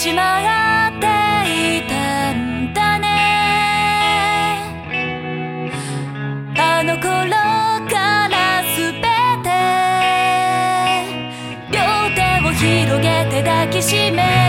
ちまっていたんだね。あの頃から全て両手を広げて抱きしめ